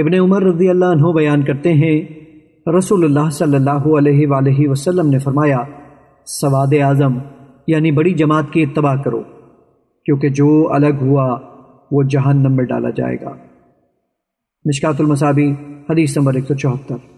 ابن عمر رضی اللہ عنہ بیان کرتے ہیں، رسول اللہ صلی اللہ علیہ وآلہ وسلم نے فرمایا، سواد اعظم یعنی بڑی جماعت کی اتباع کرو، کیونکہ جو الگ ہوا، وہ جہنم میں ڈالا جائے گا۔ مشکات المصابی حدیث نمبر 174